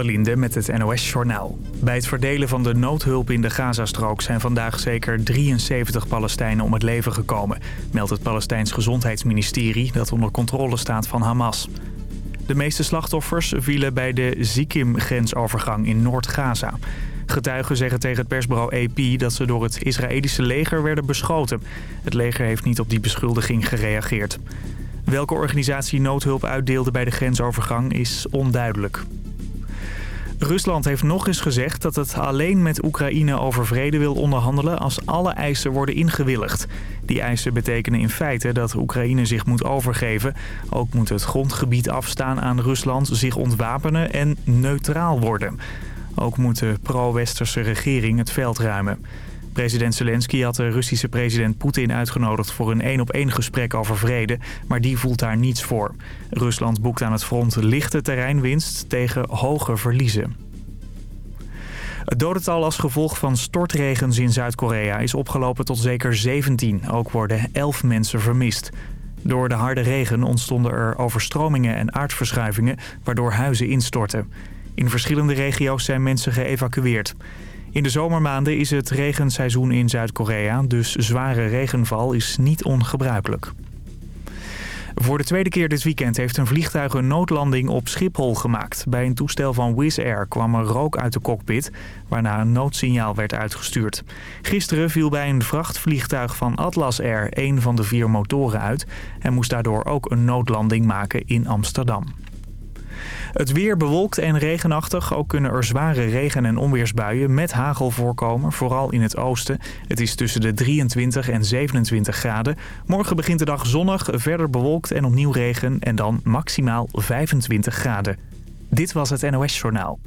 met het NOS-journaal. Bij het verdelen van de noodhulp in de Gazastrook zijn vandaag zeker 73 Palestijnen om het leven gekomen, meldt het Palestijns Gezondheidsministerie dat onder controle staat van Hamas. De meeste slachtoffers vielen bij de Zikim-grensovergang in Noord-Gaza. Getuigen zeggen tegen het persbureau AP dat ze door het Israëlische leger werden beschoten. Het leger heeft niet op die beschuldiging gereageerd. Welke organisatie noodhulp uitdeelde bij de grensovergang is onduidelijk. Rusland heeft nog eens gezegd dat het alleen met Oekraïne over vrede wil onderhandelen als alle eisen worden ingewilligd. Die eisen betekenen in feite dat Oekraïne zich moet overgeven. Ook moet het grondgebied afstaan aan Rusland, zich ontwapenen en neutraal worden. Ook moet de pro-westerse regering het veld ruimen. President Zelensky had de Russische president Poetin uitgenodigd voor een één-op-één gesprek over vrede, maar die voelt daar niets voor. Rusland boekt aan het front lichte terreinwinst tegen hoge verliezen. Het dodental als gevolg van stortregens in Zuid-Korea is opgelopen tot zeker 17. Ook worden 11 mensen vermist. Door de harde regen ontstonden er overstromingen en aardverschuivingen, waardoor huizen instortten. In verschillende regio's zijn mensen geëvacueerd. In de zomermaanden is het regenseizoen in Zuid-Korea, dus zware regenval is niet ongebruikelijk. Voor de tweede keer dit weekend heeft een vliegtuig een noodlanding op Schiphol gemaakt. Bij een toestel van Wizz Air kwam er rook uit de cockpit, waarna een noodsignaal werd uitgestuurd. Gisteren viel bij een vrachtvliegtuig van Atlas Air een van de vier motoren uit... en moest daardoor ook een noodlanding maken in Amsterdam. Het weer bewolkt en regenachtig. Ook kunnen er zware regen- en onweersbuien met hagel voorkomen, vooral in het oosten. Het is tussen de 23 en 27 graden. Morgen begint de dag zonnig, verder bewolkt en opnieuw regen en dan maximaal 25 graden. Dit was het NOS Journaal.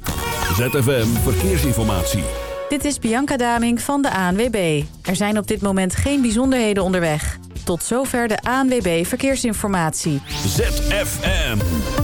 ZFM Verkeersinformatie. Dit is Bianca Daming van de ANWB. Er zijn op dit moment geen bijzonderheden onderweg. Tot zover de ANWB Verkeersinformatie. ZFM.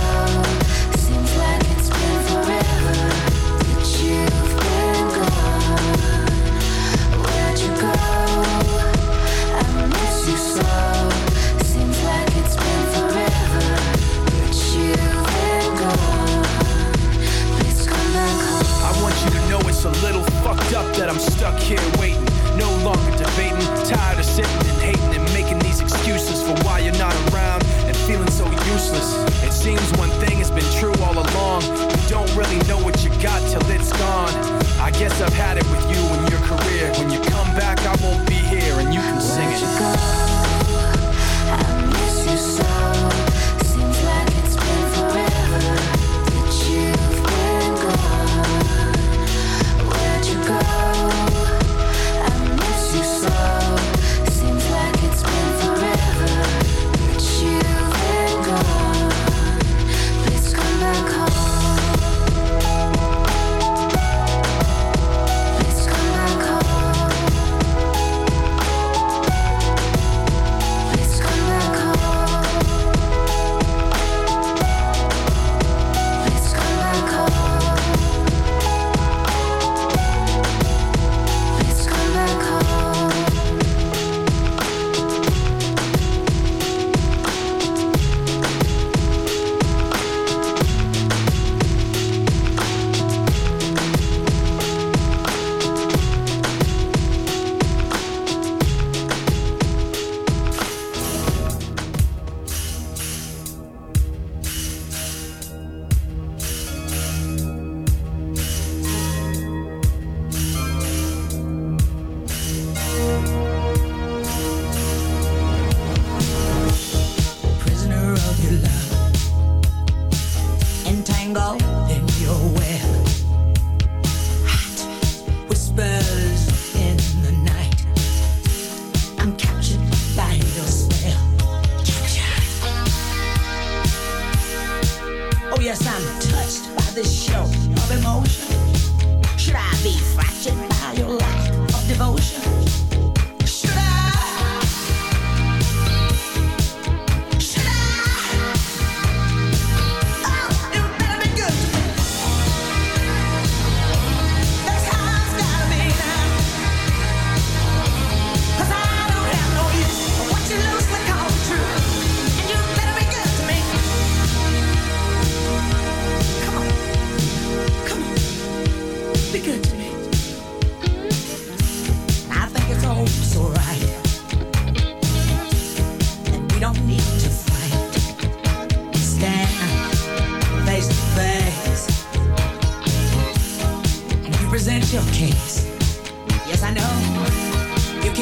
I'm stuck here waiting. No longer debating, tired of sitting and hating and making these excuses for why you're not around and feeling so useless. It seems one thing has been true all along. You don't really know what you got till it's gone. I guess I've had it with you and your career. When you come back, I won't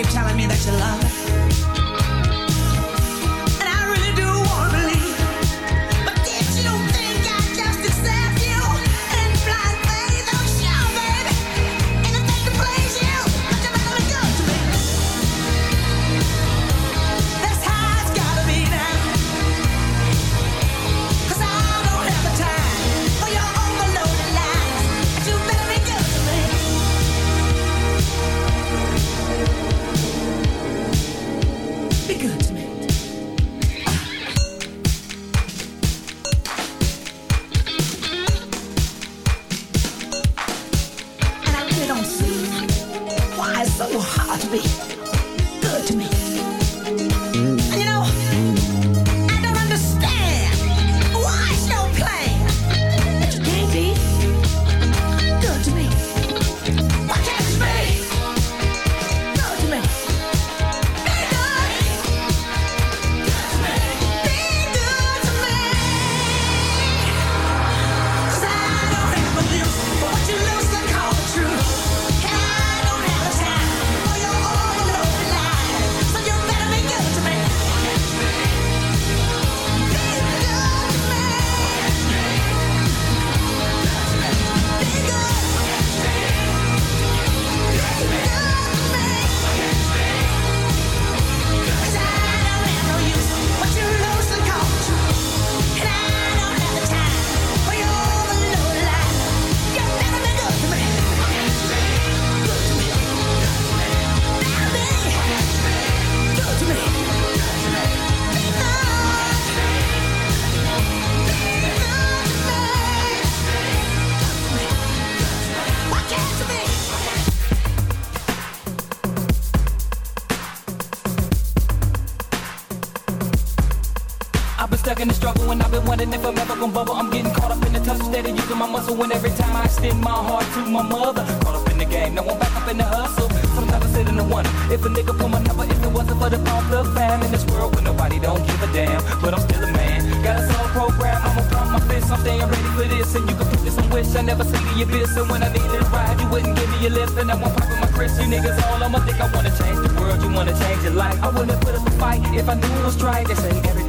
keep telling me that you love me. Wondering if I'm ever gonna bubble. I'm getting caught up in the touch of using my muscle. And every time I extend my heart to my mother, caught up in the game, now I'm back up in the hustle. Sometimes I sit in the wonder if a nigga pull my number, if it wasn't for the pump the fam in this world where nobody don't give a damn. But I'm still a man, got a soul program. I'ma pump my fist, I'm staying ready for this. And you can put this on wish I never see the abyss. And when I needed a ride, you wouldn't give me a lift. And now I'm popping my Chris. You niggas all I'ma think I wanna change the world, you wanna change your life. I wouldn't put up a fight if I knew it was right. They say everything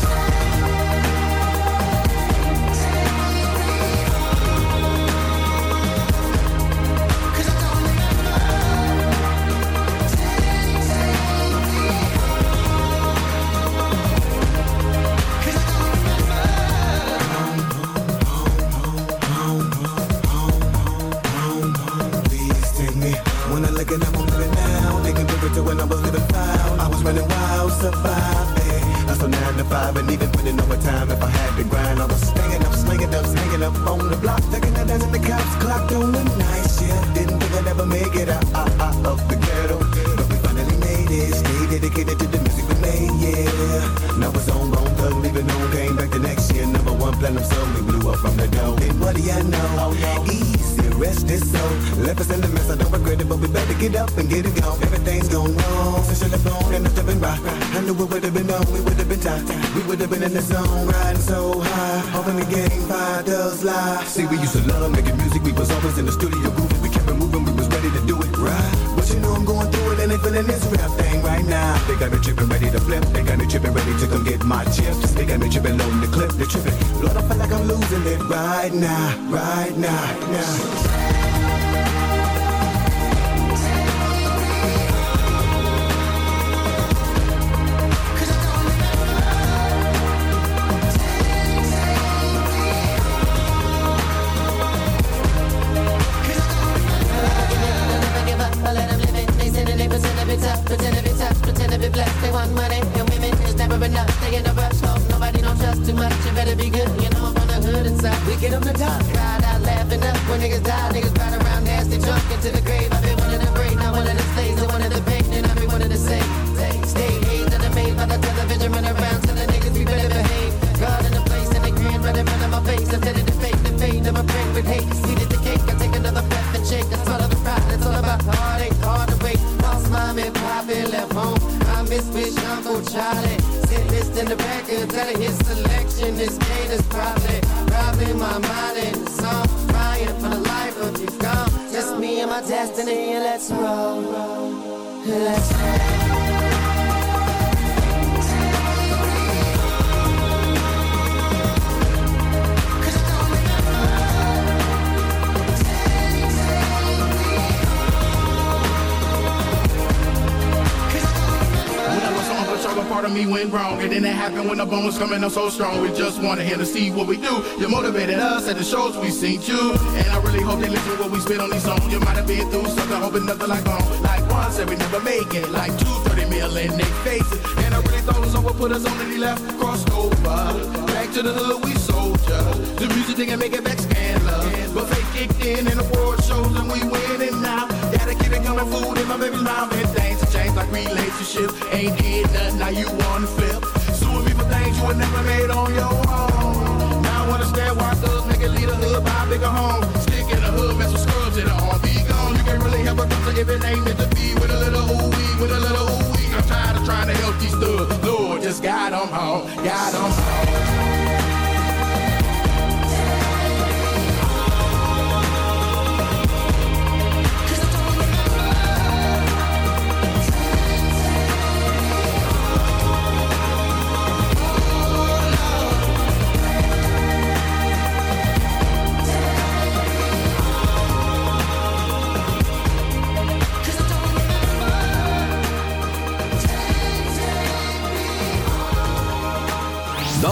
Block, taking the dance at the cops clocked on the night shift. Didn't think I'd ever make it out, out, out of the ghetto, but we finally made it. Stay dedicated to the music we made, yeah. Now it's on, bone thug, leaving on, came back the next year. Number one platinum song, we blew up from the dome. And what do you know? Oh, Eazy, rest is so. Left us in the mess, I don't regret it, but we better get up and get it gone. Everything's gone wrong. Since you're phone and it's been right. I knew it would have been on, we would have been tight. We would have been in the zone, riding so high. Hoping the game five does lie. See, we used to love making music, we was always in the studio grooving. We kept it moving, we was ready to do it right. But you know I'm going through it and they feeling this rap thing right now. They got me tripping, ready to flip. They got me tripping, ready to come get my chips. They got me tripping, loading the clip. They tripping. Lord, I feel like I'm losing it right now, right now, now. Wrong. And then it happened when the bones coming up so strong. We just wanted him to see what we do. You motivated us at the shows we seen you. And I really hope they listen what we spit on these songs. You might have been through something, hoping nothing like home. Like one said we never make it. Like two, 30 mil in their faces. And I really thought so would put us on and he left, crossed over. Back to the hood, we soldier. The music didn't make it back scandalous. But fake kicked in and award shows and we winning now. Gotta keep it coming, food in my baby's mouth and things have changed like relationships. Ain't did nothing, now you wanna flip. Suing me for things you would never made on your own. Now I understand why thugs make it lead a hood, buy a bigger home. Stick in the hood, mess with scrubs in the arm. Be gone, you can't really help a doctor if it ain't meant to be. With a little ooh wee, with a little ooh wee. I'm tired of trying to help these thugs. Lord, just guide them home, guide them home.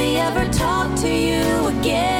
We ever talk to you again?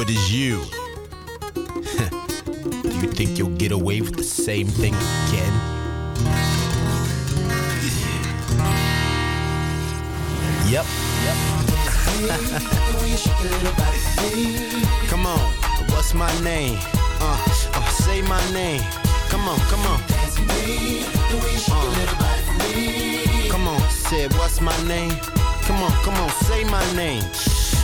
So it is you. Do you think you'll get away with the same thing again? Yep. come on, what's my name? Uh, uh, say my name. Come on, come on. Uh, come on, said what's my name? Come on, come on, say my name.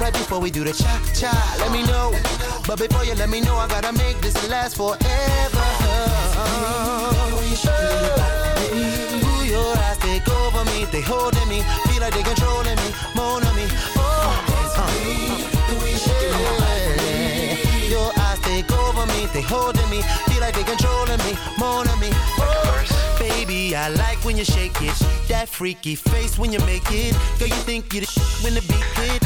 Right before we do the cha cha, let me know. But before you let me know, I gotta make this last forever. Ooh, your eyes take over me, they holding me, feel like they controlling me, moan on me. Oh, uh. yeah. Your eyes take over me, they holding me, feel like they controlling me, moan on me. Oh, baby, I like when you shake it, that freaky face when you make it. Girl, you think you the sh- when the beat hit.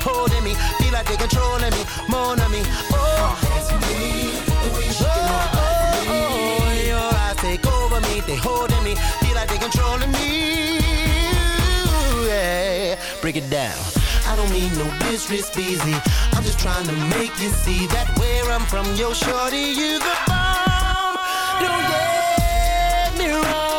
Holding me, feel like they controlling me, moan on me. Oh. oh, oh, oh, your eyes take over me, they holding me, feel like they controlling me. Yeah, break it down. I don't mean no disrespect, easy. I'm just trying to make you see that where I'm from, yo, shorty, you the bomb. Don't get me wrong.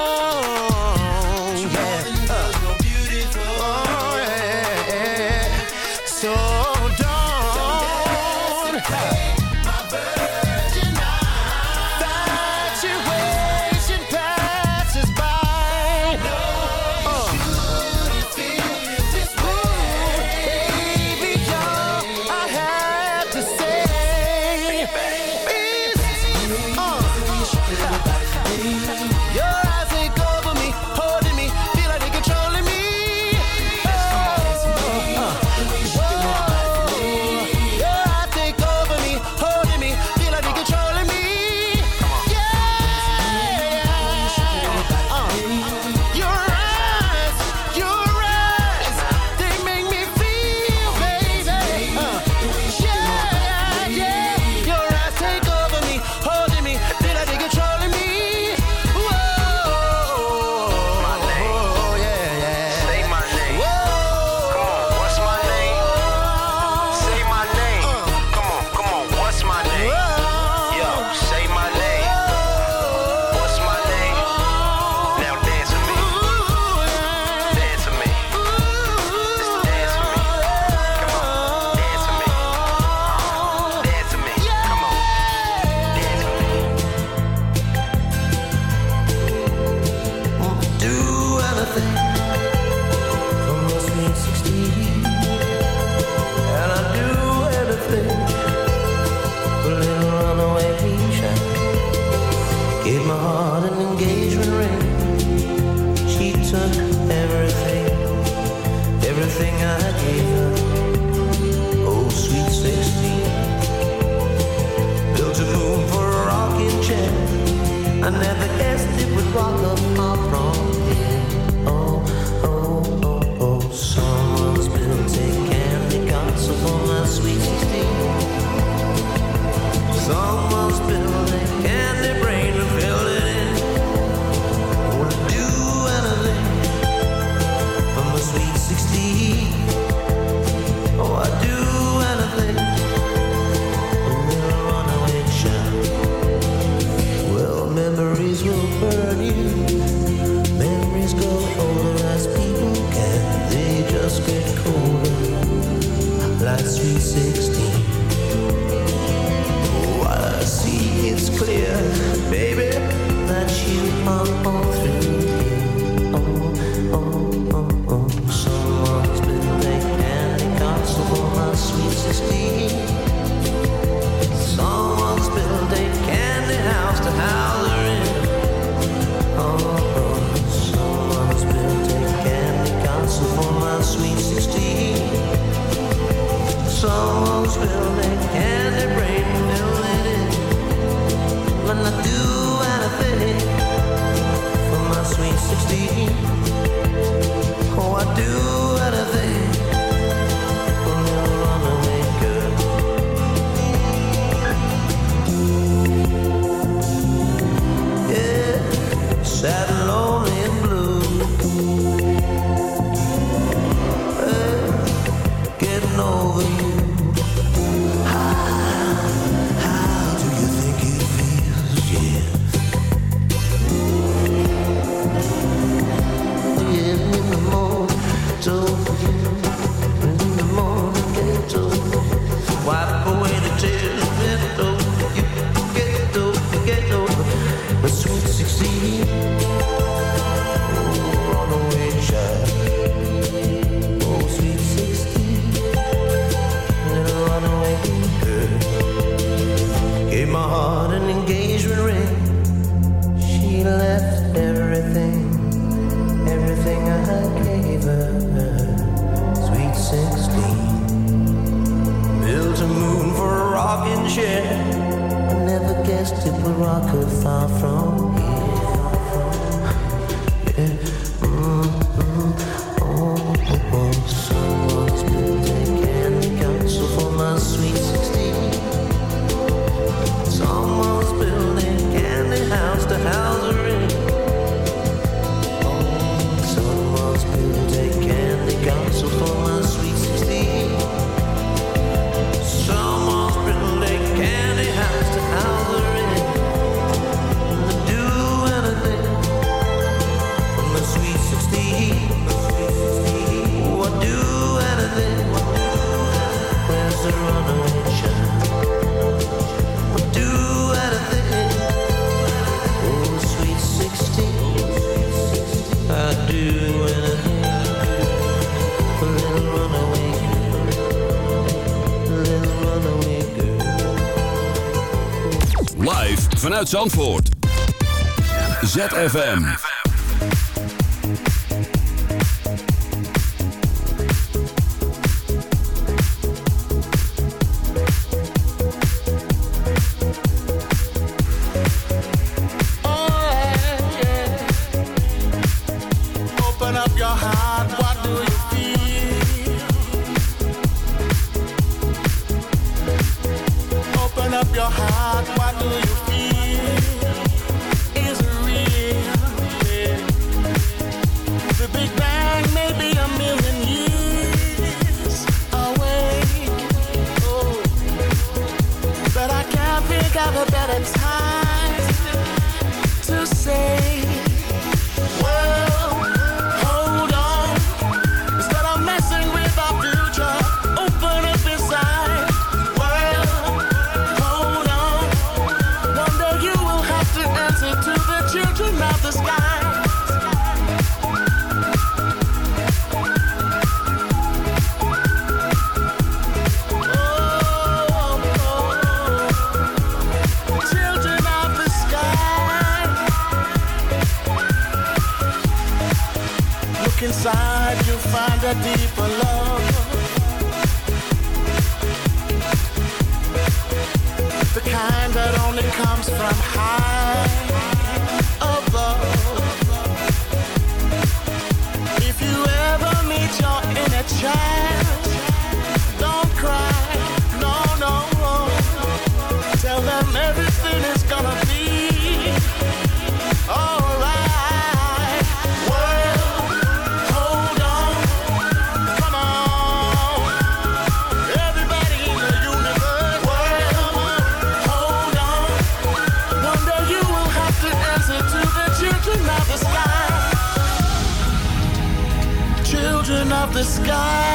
Live vanuit Zandvoort. ZFM. Sky.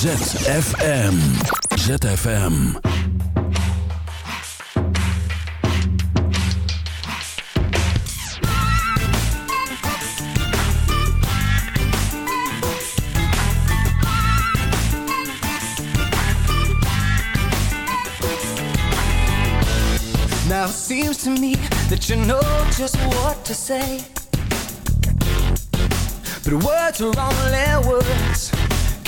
ZFM. ZFM. Now it seems to me that you know just what to say. But words are only words.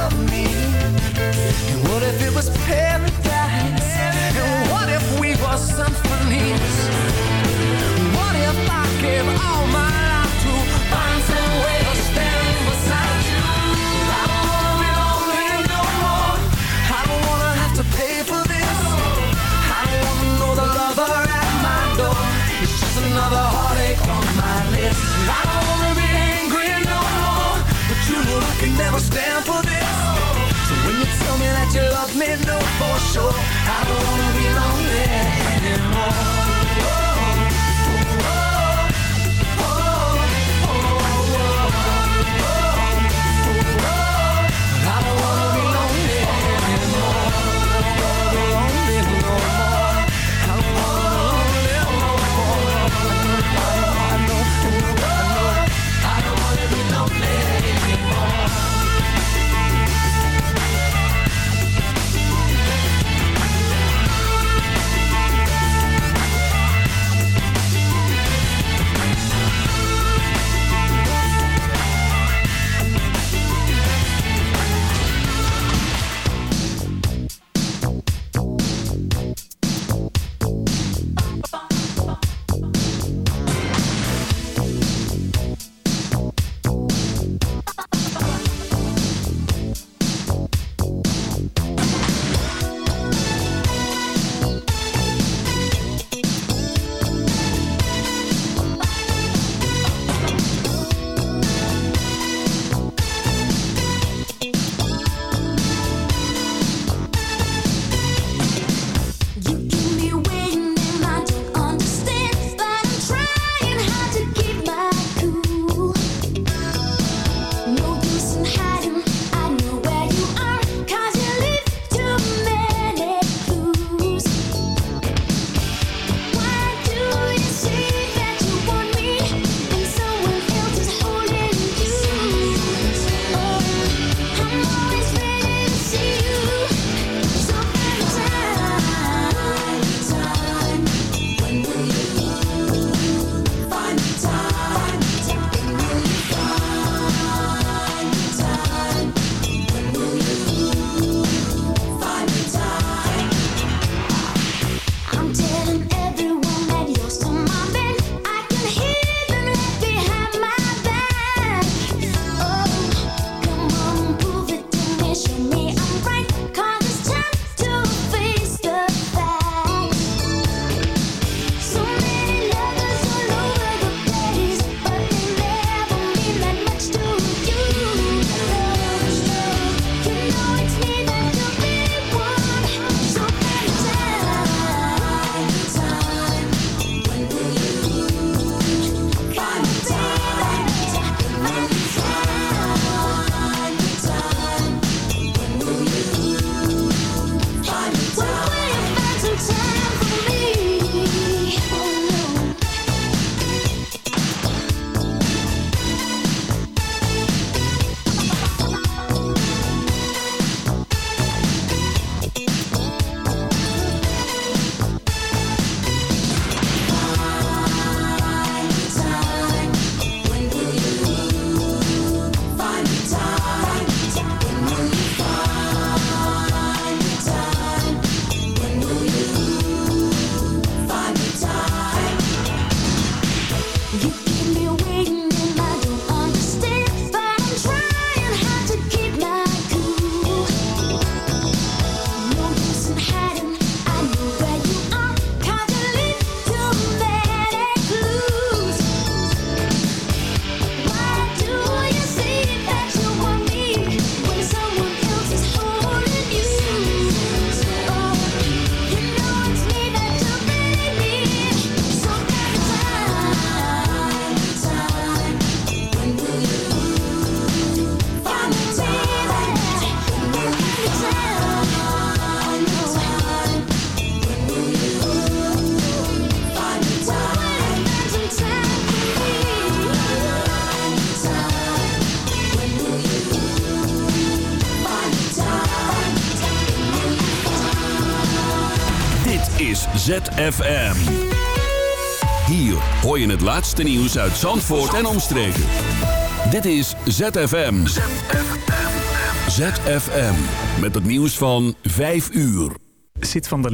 Of me? And what if it was paradise? Sure I don't wanna ZFM. Hier hoor je het laatste nieuws uit Zandvoort en omstreken. Dit is ZFM. ZFM. Met het nieuws van 5 uur. Zit van der